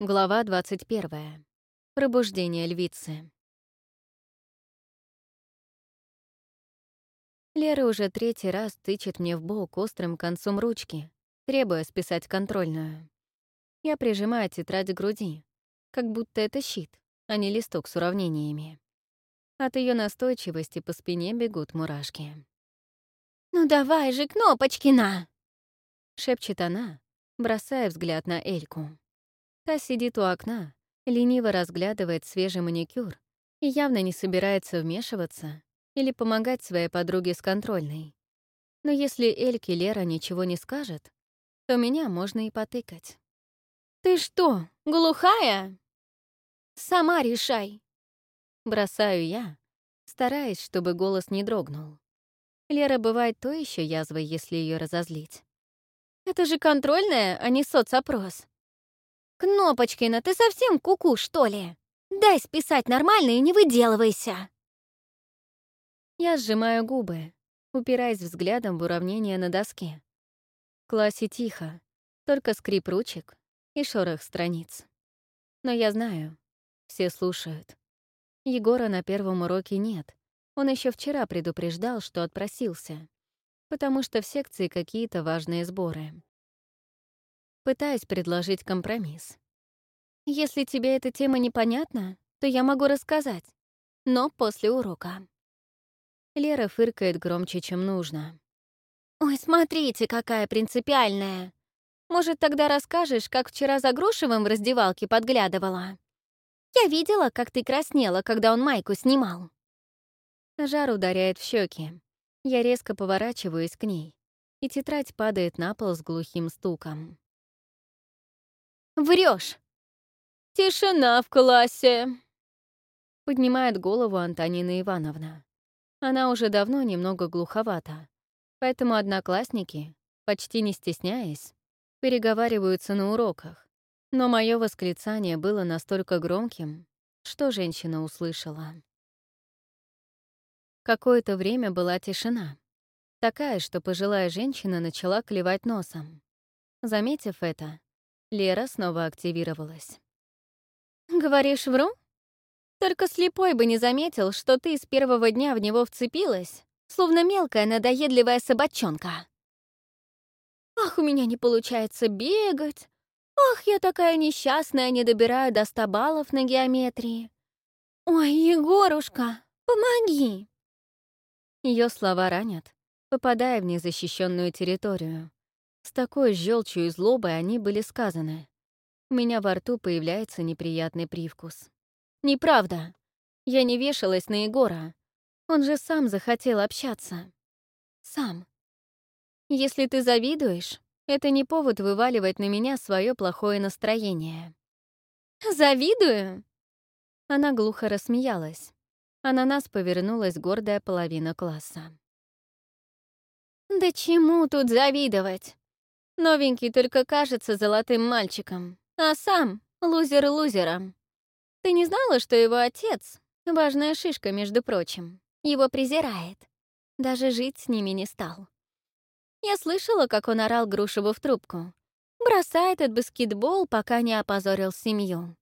Глава 21. Пробуждение львицы. Лера уже третий раз тычет мне в бок острым концом ручки, требуя списать контрольную. Я прижимаю тетрадь к груди, как будто это щит, а не листок с уравнениями. От ее настойчивости по спине бегут мурашки. «Ну давай же, Кнопочкина!» — шепчет она, бросая взгляд на Эльку. Та сидит у окна, лениво разглядывает свежий маникюр и явно не собирается вмешиваться или помогать своей подруге с контрольной. Но если Эльке Лера ничего не скажет, то меня можно и потыкать. «Ты что, глухая?» «Сама решай!» Бросаю я, стараясь, чтобы голос не дрогнул. Лера бывает то еще язвой, если ее разозлить. «Это же контрольная, а не соцопрос!» «Кнопочкина, ты совсем куку, -ку, что ли? Дай списать нормально и не выделывайся!» Я сжимаю губы, упираясь взглядом в уравнение на доске. В классе тихо, только скрип ручек и шорох страниц. Но я знаю, все слушают. Егора на первом уроке нет. Он еще вчера предупреждал, что отпросился, потому что в секции какие-то важные сборы. Пытаюсь предложить компромисс. «Если тебе эта тема непонятна, то я могу рассказать, но после урока». Лера фыркает громче, чем нужно. «Ой, смотрите, какая принципиальная! Может, тогда расскажешь, как вчера за Грушевым в раздевалке подглядывала? Я видела, как ты краснела, когда он майку снимал». Жар ударяет в щеки. Я резко поворачиваюсь к ней, и тетрадь падает на пол с глухим стуком. Врешь! Тишина в классе!» Поднимает голову Антонина Ивановна. Она уже давно немного глуховата, поэтому одноклассники, почти не стесняясь, переговариваются на уроках. Но мое восклицание было настолько громким, что женщина услышала. Какое-то время была тишина. Такая, что пожилая женщина начала клевать носом. Заметив это, Лера снова активировалась. «Говоришь, вру?» Только слепой бы не заметил, что ты с первого дня в него вцепилась, словно мелкая надоедливая собачонка. Ах, у меня не получается бегать. Ах, я такая несчастная, не добираю до ста баллов на геометрии. Ой, Егорушка, помоги. Ее слова ранят, попадая в незащищенную территорию. С такой желчью и злобой они были сказаны. У меня во рту появляется неприятный привкус. Неправда. Я не вешалась на Егора. Он же сам захотел общаться. Сам. Если ты завидуешь, это не повод вываливать на меня свое плохое настроение. «Завидую?» Она глухо рассмеялась, а на нас повернулась гордая половина класса. «Да чему тут завидовать? Новенький только кажется золотым мальчиком, а сам — лузер лузером. Ты не знала, что его отец — важная шишка, между прочим, его презирает. Даже жить с ними не стал. Я слышала, как он орал Грушеву в трубку. Бросай этот баскетбол, пока не опозорил семью.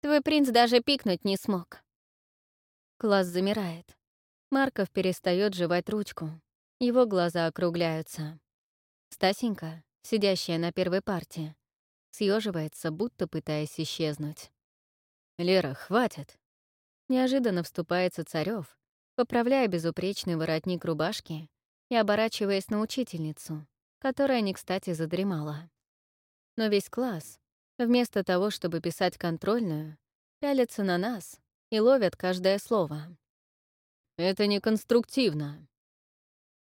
Твой принц даже пикнуть не смог. Класс замирает. Марков перестает жевать ручку. Его глаза округляются. Стасенька, сидящая на первой парте, съеживается, будто пытаясь исчезнуть. «Лера, хватит!» Неожиданно вступается Царёв, поправляя безупречный воротник рубашки и оборачиваясь на учительницу, которая не кстати задремала. Но весь класс, вместо того, чтобы писать контрольную, пялится на нас и ловят каждое слово. «Это неконструктивно».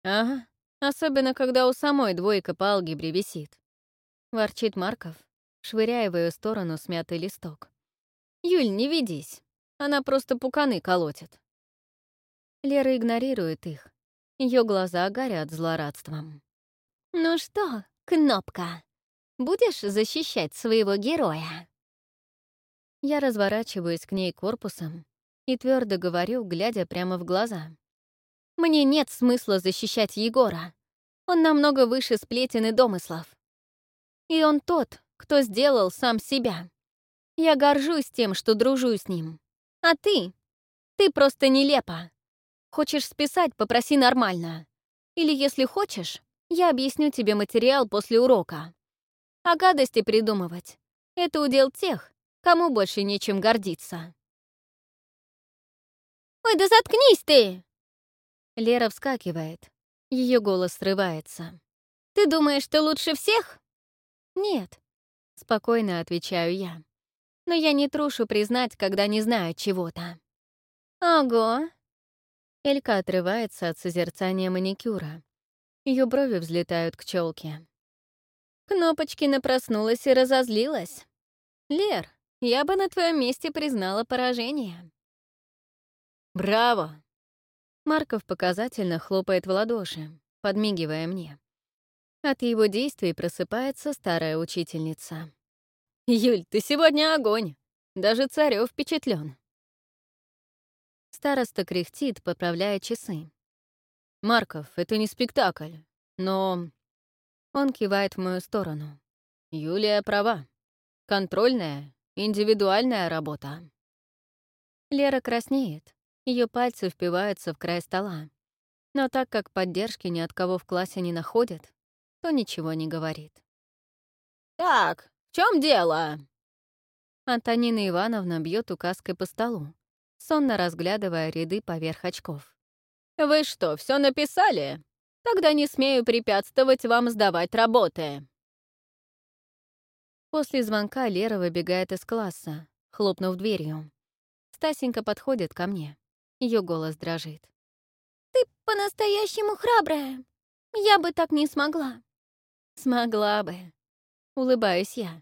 «Ага, особенно когда у самой двойка по алгебре висит», — ворчит Марков, швыряя в ее сторону смятый листок. «Юль, не ведись. Она просто пуканы колотит». Лера игнорирует их. Ее глаза горят злорадством. «Ну что, Кнопка, будешь защищать своего героя?» Я разворачиваюсь к ней корпусом и твердо говорю, глядя прямо в глаза. «Мне нет смысла защищать Егора. Он намного выше сплетен и домыслов. И он тот, кто сделал сам себя. Я горжусь тем, что дружу с ним. А ты? Ты просто нелепа. Хочешь списать, попроси нормально. Или, если хочешь, я объясню тебе материал после урока. А гадости придумывать — это удел тех, кому больше нечем гордиться. «Ой, да заткнись ты!» Лера вскакивает. Ее голос срывается. «Ты думаешь, ты лучше всех?» «Нет», — спокойно отвечаю я. «Но я не трушу признать, когда не знаю чего-то». «Ого!» Элька отрывается от созерцания маникюра. Ее брови взлетают к челке. Кнопочкина проснулась и разозлилась. «Лер, я бы на твоем месте признала поражение». «Браво!» Марков показательно хлопает в ладоши, подмигивая мне. От его действий просыпается старая учительница. «Юль, ты сегодня огонь! Даже Царёв впечатлен. Староста кряхтит, поправляя часы. «Марков, это не спектакль, но...» Он кивает в мою сторону. «Юлия права. Контрольная, индивидуальная работа». Лера краснеет. Ее пальцы впиваются в край стола. Но так как поддержки ни от кого в классе не находят, то ничего не говорит. «Так, в чем дело?» Антонина Ивановна бьет указкой по столу, сонно разглядывая ряды поверх очков. «Вы что, все написали? Тогда не смею препятствовать вам сдавать работы». После звонка Лера выбегает из класса, хлопнув дверью. Стасенька подходит ко мне. Ее голос дрожит. «Ты по-настоящему храбрая. Я бы так не смогла. «Смогла бы», — улыбаюсь я.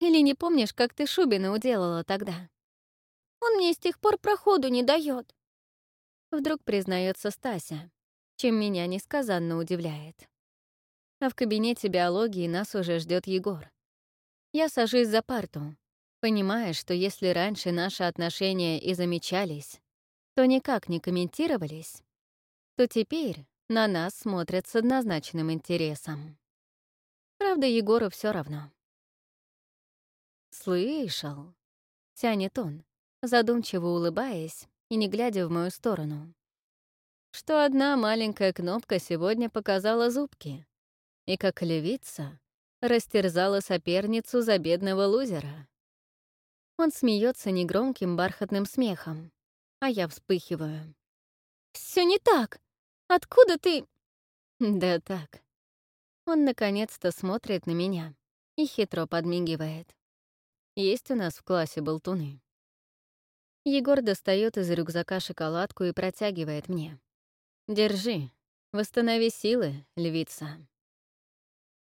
«Или не помнишь, как ты Шубина уделала тогда?» «Он мне с тех пор проходу не дает. Вдруг признается Стася, чем меня несказанно удивляет. А в кабинете биологии нас уже ждет Егор. Я сажусь за парту, понимая, что если раньше наши отношения и замечались, то никак не комментировались, то теперь на нас смотрят с однозначным интересом. Правда, Егору все равно. «Слышал», — тянет он, задумчиво улыбаясь и не глядя в мою сторону, что одна маленькая кнопка сегодня показала зубки и, как левица, растерзала соперницу за бедного лузера. Он смеется негромким бархатным смехом, а я вспыхиваю. Все не так! Откуда ты...» «Да так», он наконец-то смотрит на меня и хитро подмигивает. Есть у нас в классе болтуны. Егор достает из рюкзака шоколадку и протягивает мне. «Держи, восстанови силы, львица».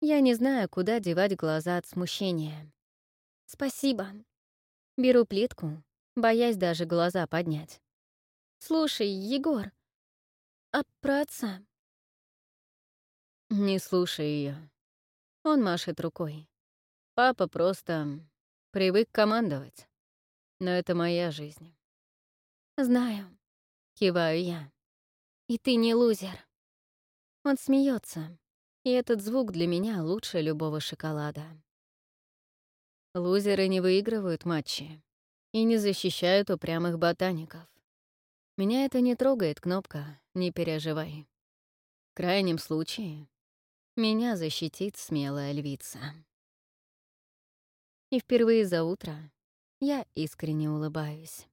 Я не знаю, куда девать глаза от смущения. «Спасибо». Беру плитку, боясь даже глаза поднять. «Слушай, Егор, а про отца не слушай ее. Он машет рукой. Папа просто привык командовать. Но это моя жизнь. Знаю. Киваю я. И ты не лузер. Он смеется, и этот звук для меня лучше любого шоколада. Лузеры не выигрывают матчи и не защищают упрямых ботаников. Меня это не трогает, Кнопка, не переживай. В крайнем случае меня защитит смелая львица. И впервые за утро я искренне улыбаюсь.